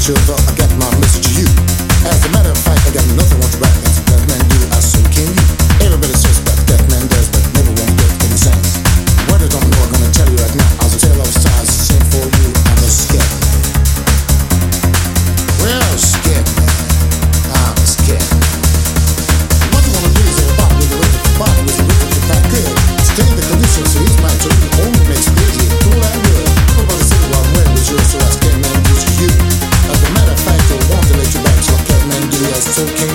But you're still can